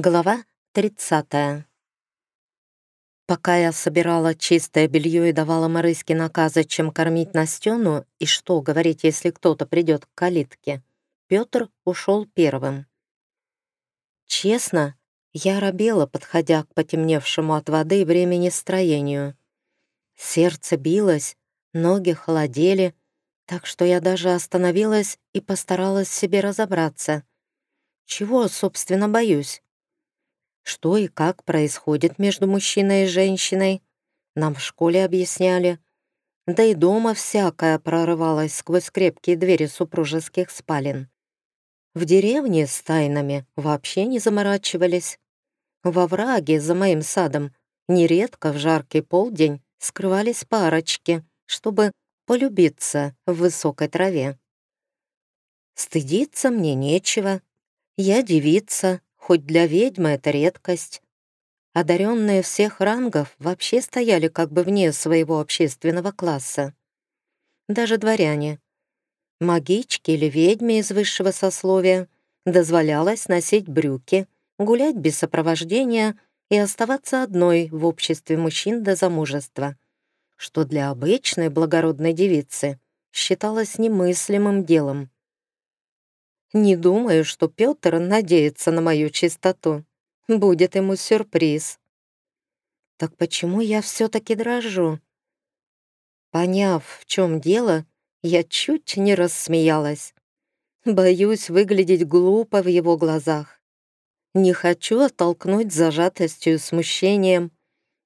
Глава 30. Пока я собирала чистое белье и давала Марыске наказы, чем кормить Настену и что говорить, если кто-то придет к калитке, Петр ушел первым. Честно, я робела, подходя к потемневшему от воды времени строению. Сердце билось, ноги холодели, так что я даже остановилась и постаралась себе разобраться. Чего, собственно, боюсь? Что и как происходит между мужчиной и женщиной, нам в школе объясняли. Да и дома всякое прорывалось сквозь крепкие двери супружеских спален. В деревне с тайнами вообще не заморачивались. Во враге за моим садом нередко в жаркий полдень скрывались парочки, чтобы полюбиться в высокой траве. Стыдиться мне нечего. Я девица, хоть для ведьмы это редкость. Одаренные всех рангов вообще стояли как бы вне своего общественного класса. Даже дворяне. Магичке или ведьме из высшего сословия дозволялось носить брюки, гулять без сопровождения и оставаться одной в обществе мужчин до замужества, что для обычной благородной девицы считалось немыслимым делом. Не думаю, что Петр надеется на мою чистоту. Будет ему сюрприз. Так почему я все-таки дрожу? Поняв, в чем дело, я чуть не рассмеялась. Боюсь выглядеть глупо в его глазах. Не хочу оттолкнуть зажатостью и смущением.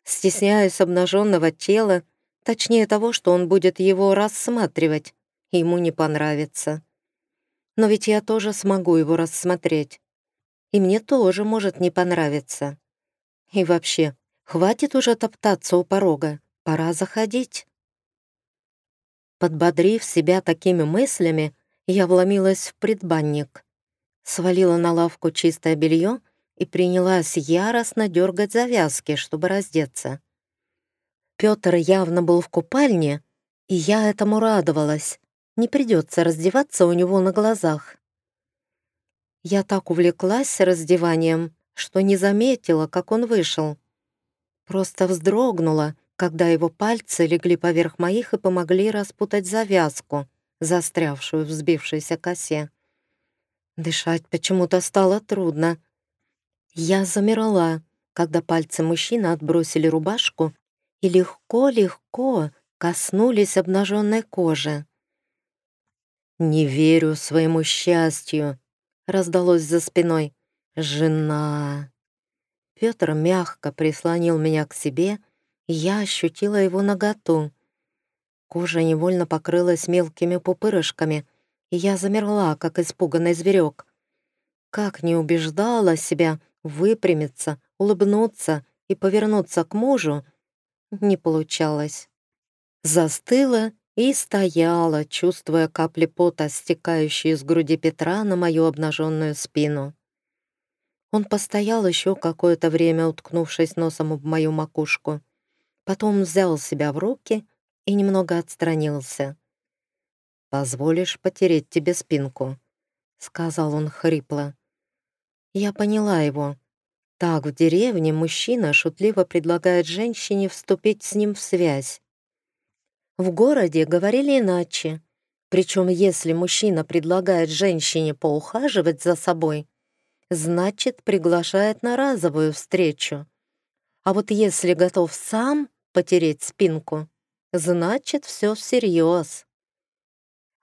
Стесняюсь обнаженного тела, точнее того, что он будет его рассматривать. Ему не понравится. Но ведь я тоже смогу его рассмотреть. И мне тоже может не понравиться. И вообще, хватит уже топтаться у порога, пора заходить. Подбодрив себя такими мыслями, я вломилась в предбанник, свалила на лавку чистое белье и принялась яростно дергать завязки, чтобы раздеться. Петр явно был в купальне, и я этому радовалась. Не придется раздеваться у него на глазах. Я так увлеклась раздеванием, что не заметила, как он вышел. Просто вздрогнула, когда его пальцы легли поверх моих и помогли распутать завязку, застрявшую в взбившейся косе. Дышать почему-то стало трудно. Я замерла, когда пальцы мужчины отбросили рубашку и легко-легко коснулись обнаженной кожи. «Не верю своему счастью», — раздалось за спиной. «Жена». Петр мягко прислонил меня к себе, и я ощутила его наготу. Кожа невольно покрылась мелкими пупырышками, и я замерла, как испуганный зверек. Как не убеждала себя выпрямиться, улыбнуться и повернуться к мужу, не получалось. Застыла и стояла, чувствуя капли пота, стекающие с груди Петра на мою обнаженную спину. Он постоял еще какое-то время, уткнувшись носом в мою макушку. Потом взял себя в руки и немного отстранился. «Позволишь потереть тебе спинку?» — сказал он хрипло. Я поняла его. Так в деревне мужчина шутливо предлагает женщине вступить с ним в связь. В городе говорили иначе. Причем, если мужчина предлагает женщине поухаживать за собой, значит, приглашает на разовую встречу. А вот если готов сам потереть спинку, значит, все всерьез.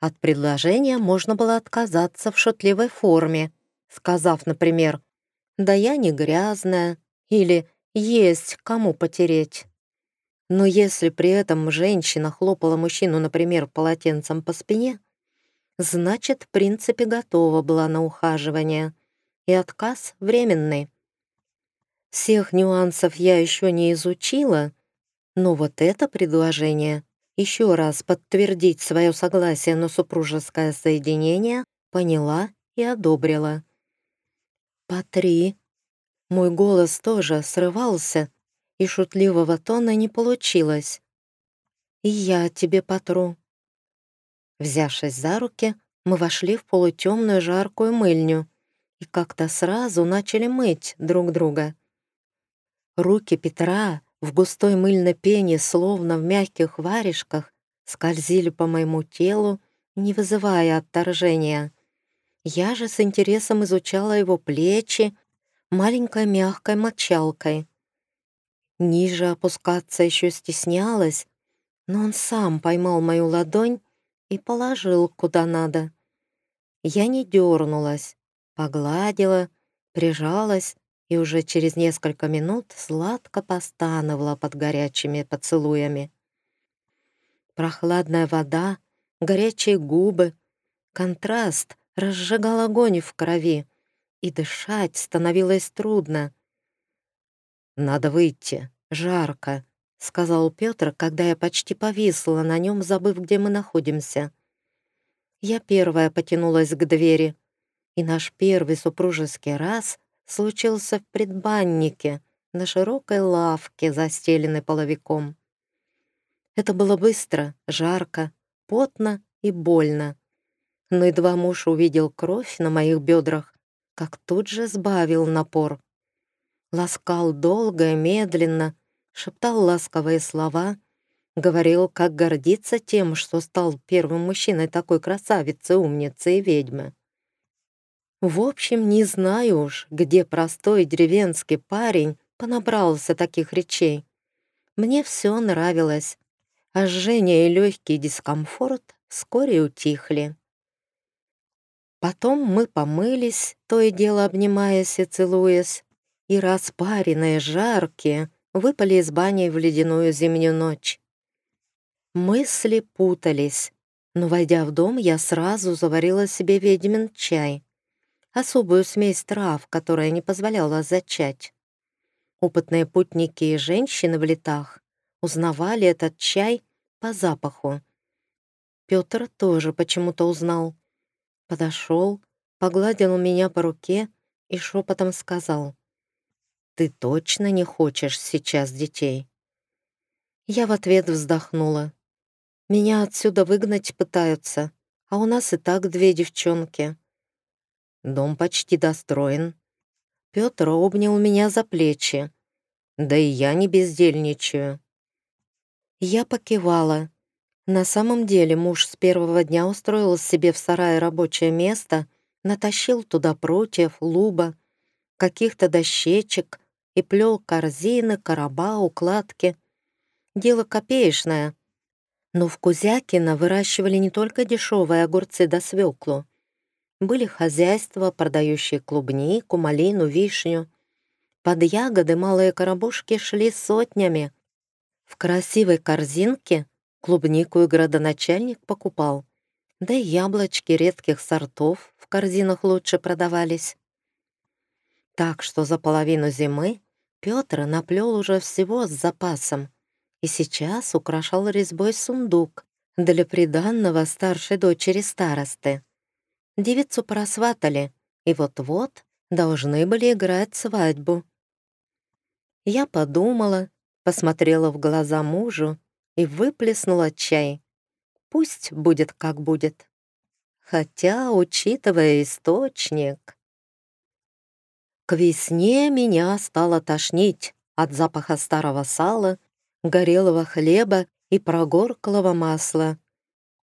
От предложения можно было отказаться в шутливой форме, сказав, например, «Да я не грязная» или «Есть кому потереть». Но если при этом женщина хлопала мужчину, например, полотенцем по спине, значит, в принципе, готова была на ухаживание, и отказ временный. Всех нюансов я еще не изучила, но вот это предложение еще раз подтвердить свое согласие на супружеское соединение поняла и одобрила. «По три». Мой голос тоже срывался, и шутливого тона не получилось. «И я тебе потру». Взявшись за руки, мы вошли в полутемную жаркую мыльню, и как-то сразу начали мыть друг друга. Руки Петра в густой мыльной пене, словно в мягких варежках, скользили по моему телу, не вызывая отторжения. Я же с интересом изучала его плечи маленькой мягкой мочалкой. Ниже опускаться еще стеснялась, но он сам поймал мою ладонь и положил куда надо. Я не дернулась, погладила, прижалась и уже через несколько минут сладко постановала под горячими поцелуями. Прохладная вода, горячие губы, контраст разжигал огонь в крови, и дышать становилось трудно. «Надо выйти, жарко», — сказал Петр, когда я почти повисла на нем, забыв, где мы находимся. Я первая потянулась к двери, и наш первый супружеский раз случился в предбаннике на широкой лавке, застеленной половиком. Это было быстро, жарко, потно и больно. Но едва муж увидел кровь на моих бедрах, как тут же сбавил напор. Ласкал долго и медленно, шептал ласковые слова, говорил, как гордиться тем, что стал первым мужчиной такой красавицы, умницы и ведьмы. В общем, не знаю уж, где простой деревенский парень понабрался таких речей. Мне все нравилось, а жжение и легкий дискомфорт вскоре утихли. Потом мы помылись, то и дело обнимаясь и целуясь, и распаренные, жаркие, выпали из бани в ледяную зимнюю ночь. Мысли путались, но, войдя в дом, я сразу заварила себе ведьмин чай особую смесь трав, которая не позволяла зачать. Опытные путники и женщины в летах узнавали этот чай по запаху. Петр тоже почему-то узнал. Подошел, погладил меня по руке и шепотом сказал, «Ты точно не хочешь сейчас детей?» Я в ответ вздохнула. «Меня отсюда выгнать пытаются, а у нас и так две девчонки. Дом почти достроен. Петр обнял меня за плечи. Да и я не бездельничаю. Я покивала. На самом деле муж с первого дня устроил себе в сарае рабочее место, натащил туда против, луба, каких-то дощечек и плел корзины, короба, укладки. Дело копеечное. Но в Кузякино выращивали не только дешевые огурцы да свеклу. Были хозяйства, продающие клубнику, малину, вишню. Под ягоды малые коробушки шли сотнями. В красивой корзинке клубнику и градоначальник покупал. Да и яблочки редких сортов в корзинах лучше продавались. Так что за половину зимы Петр наплел уже всего с запасом и сейчас украшал резьбой сундук для приданного старшей дочери старосты. Девицу просватали, и вот-вот должны были играть свадьбу. Я подумала, посмотрела в глаза мужу и выплеснула чай. Пусть будет как будет. Хотя, учитывая источник... К весне меня стало тошнить от запаха старого сала, горелого хлеба и прогорклого масла.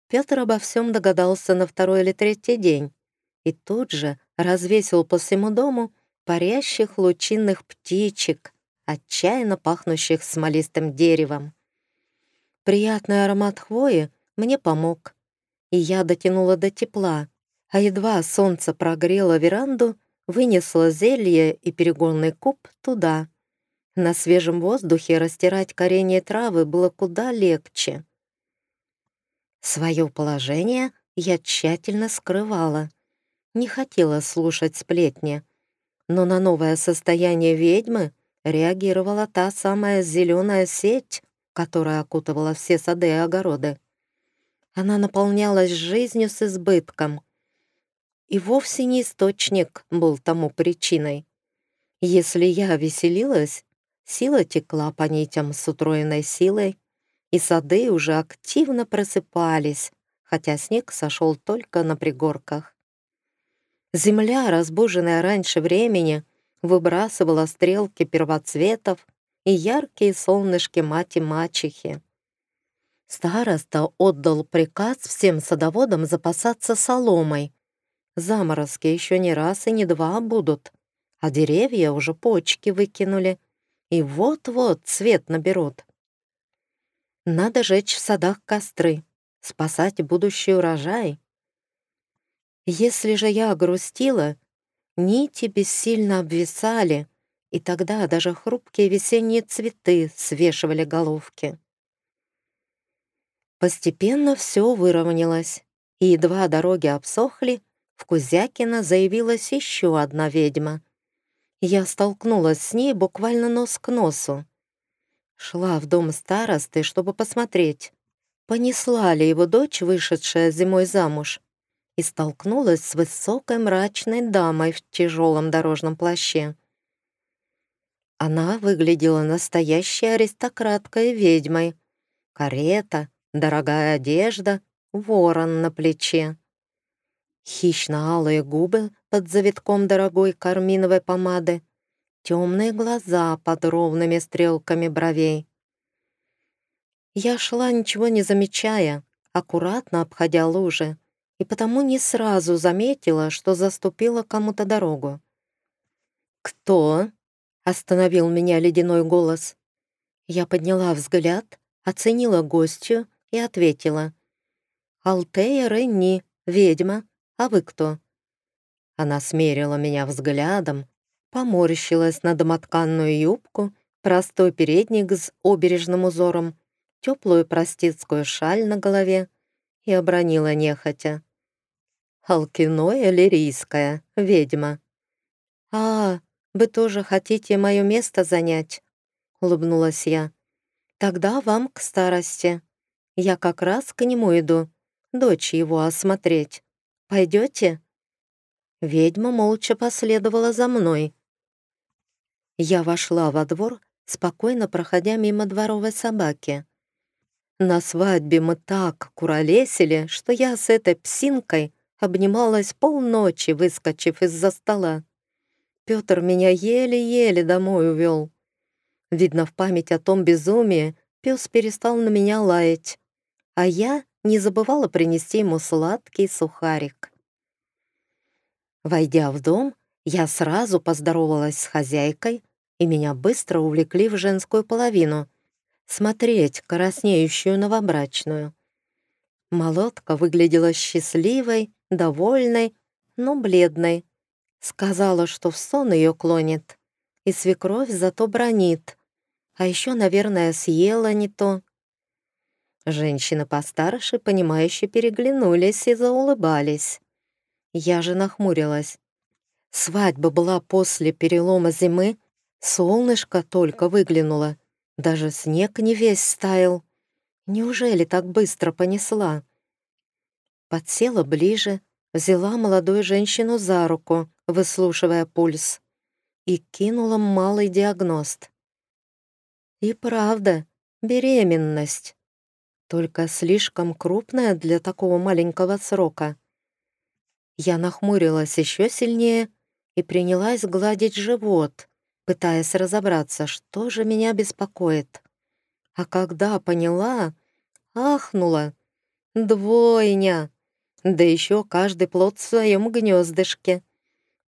Петр обо всем догадался на второй или третий день и тут же развесил по всему дому парящих лучинных птичек, отчаянно пахнущих смолистым деревом. Приятный аромат хвои мне помог, и я дотянула до тепла, а едва солнце прогрело веранду, вынесла зелье и перегонный куб туда. На свежем воздухе растирать коренья травы было куда легче. Свое положение я тщательно скрывала. Не хотела слушать сплетни. Но на новое состояние ведьмы реагировала та самая зеленая сеть, которая окутывала все сады и огороды. Она наполнялась жизнью с избытком. И вовсе не источник был тому причиной. Если я веселилась, сила текла по нитям с утроенной силой, и сады уже активно просыпались, хотя снег сошел только на пригорках. Земля, разбуженная раньше времени, выбрасывала стрелки первоцветов и яркие солнышки мати-мачехи. Староста отдал приказ всем садоводам запасаться соломой. Заморозки еще не раз и не два будут, а деревья уже почки выкинули, и вот-вот цвет наберут. Надо жечь в садах костры, спасать будущий урожай. Если же я грустила, нити бессильно обвисали, и тогда даже хрупкие весенние цветы свешивали головки. Постепенно все выровнялось, и едва дороги обсохли, в Кузякино заявилась еще одна ведьма. Я столкнулась с ней буквально нос к носу. Шла в дом старосты, чтобы посмотреть, понесла ли его дочь, вышедшая зимой замуж, и столкнулась с высокой мрачной дамой в тяжелом дорожном плаще. Она выглядела настоящей аристократкой ведьмой. Карета, дорогая одежда, ворон на плече. Хищно-алые губы под завитком дорогой карминовой помады, темные глаза под ровными стрелками бровей. Я шла, ничего не замечая, аккуратно обходя лужи, и потому не сразу заметила, что заступила кому-то дорогу. «Кто?» — остановил меня ледяной голос. Я подняла взгляд, оценила гостью и ответила. «Алтея Ренни, ведьма, а вы кто?» Она смерила меня взглядом, поморщилась на домотканную юбку, простой передник с обережным узором, теплую простецкую шаль на голове и обронила нехотя. «Алкиноя лирийская, ведьма». «А, вы тоже хотите мое место занять?» — улыбнулась я. «Тогда вам к старости. Я как раз к нему иду, дочь его осмотреть. Пойдете?» Ведьма молча последовала за мной. Я вошла во двор, спокойно проходя мимо дворовой собаки. На свадьбе мы так куролесили, что я с этой псинкой обнималась полночи, выскочив из-за стола. Петр меня еле-еле домой увел. Видно, в память о том безумии пес перестал на меня лаять, а я не забывала принести ему сладкий сухарик. Войдя в дом, я сразу поздоровалась с хозяйкой, и меня быстро увлекли в женскую половину, смотреть краснеющую новобрачную. Молотка выглядела счастливой, довольной, но бледной. Сказала, что в сон ее клонит, и свекровь зато бронит. А еще, наверное, съела не то. Женщины постарше, понимающе переглянулись и заулыбались. Я же нахмурилась. Свадьба была после перелома зимы, солнышко только выглянуло, даже снег не весь стаял. Неужели так быстро понесла? Подсела ближе, взяла молодую женщину за руку, выслушивая пульс, и кинула малый диагност. И правда, беременность. Только слишком крупная для такого маленького срока. Я нахмурилась еще сильнее и принялась гладить живот, пытаясь разобраться, что же меня беспокоит. А когда поняла, ахнула. Двойня! Да еще каждый плод в своем гнездышке.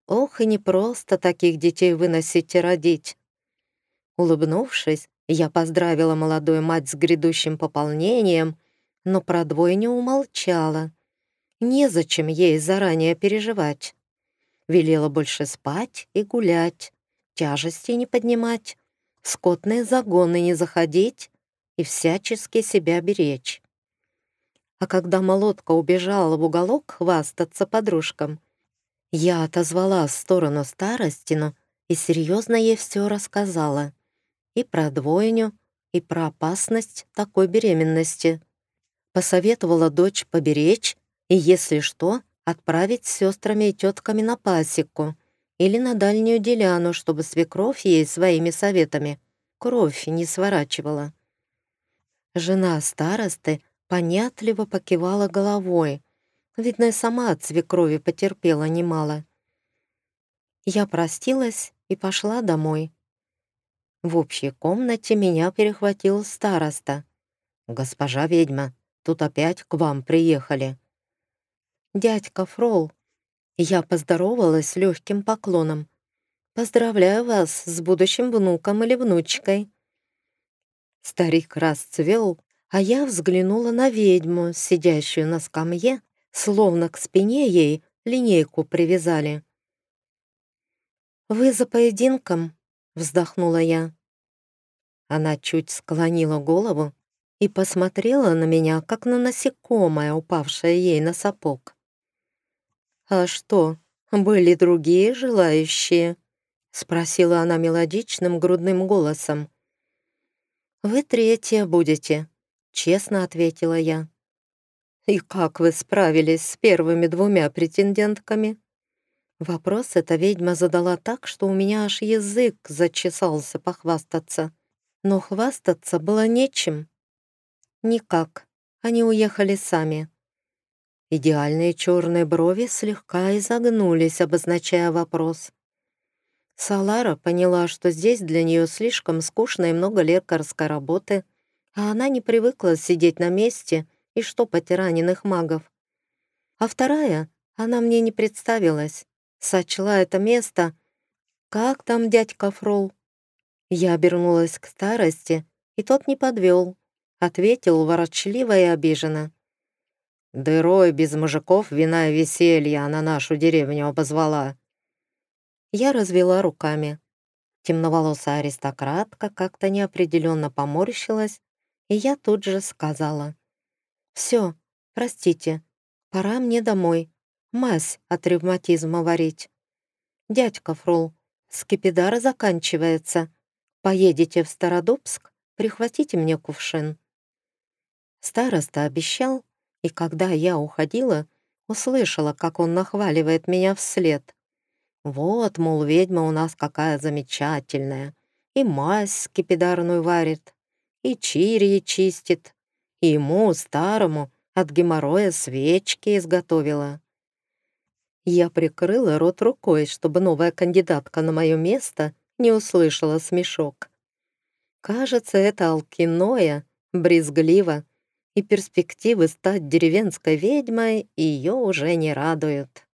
Ох, и не просто таких детей выносить и родить. Улыбнувшись, я поздравила молодую мать с грядущим пополнением, но про двойню умолчала. Незачем ей заранее переживать. Велела больше спать и гулять, тяжести не поднимать, в скотные загоны не заходить и всячески себя беречь. А когда молотка убежала в уголок хвастаться подружкам, я отозвала в сторону Старостину и серьезно ей все рассказала. И про двойню, и про опасность такой беременности. Посоветовала дочь поберечь и, если что, отправить с сестрами и тетками на пасеку или на дальнюю деляну, чтобы свекровь ей своими советами кровь не сворачивала. Жена старосты понятливо покивала головой. Видно, и сама от свекрови потерпела немало. Я простилась и пошла домой. В общей комнате меня перехватил староста. «Госпожа ведьма, тут опять к вам приехали». «Дядька Фрол». Я поздоровалась легким поклоном. «Поздравляю вас с будущим внуком или внучкой». Старик расцвел, а я взглянула на ведьму, сидящую на скамье, словно к спине ей линейку привязали. «Вы за поединком?» — вздохнула я. Она чуть склонила голову и посмотрела на меня, как на насекомое, упавшее ей на сапог. «А что, были другие желающие?» — спросила она мелодичным грудным голосом. «Вы третья будете», — честно ответила я. «И как вы справились с первыми двумя претендентками?» Вопрос эта ведьма задала так, что у меня аж язык зачесался похвастаться. Но хвастаться было нечем. Никак. Они уехали сами. Идеальные черные брови слегка изогнулись, обозначая вопрос. Салара поняла, что здесь для нее слишком скучно и много лекарской работы, а она не привыкла сидеть на месте и штопать раненых магов. А вторая, она мне не представилась, сочла это место. Как там дядька Фрол? Я обернулась к старости, и тот не подвел, ответил ворочливо и обиженно. Дырой без мужиков вина и веселья на нашу деревню обозвала. Я развела руками. Темноволосая аристократка как-то неопределенно поморщилась, и я тут же сказала. «Все, простите, пора мне домой. Мазь от ревматизма варить. Дядька Фрол, скипидар заканчивается. Поедете в Стародубск, прихватите мне кувшин». Староста обещал, и когда я уходила, услышала, как он нахваливает меня вслед. Вот, мол, ведьма у нас какая замечательная, и мазь скипидарную варит, и чирии чистит, и ему, старому, от геморроя свечки изготовила. Я прикрыла рот рукой, чтобы новая кандидатка на мое место не услышала смешок. Кажется, это алкиноя, брезгливо, и перспективы стать деревенской ведьмой ее уже не радуют.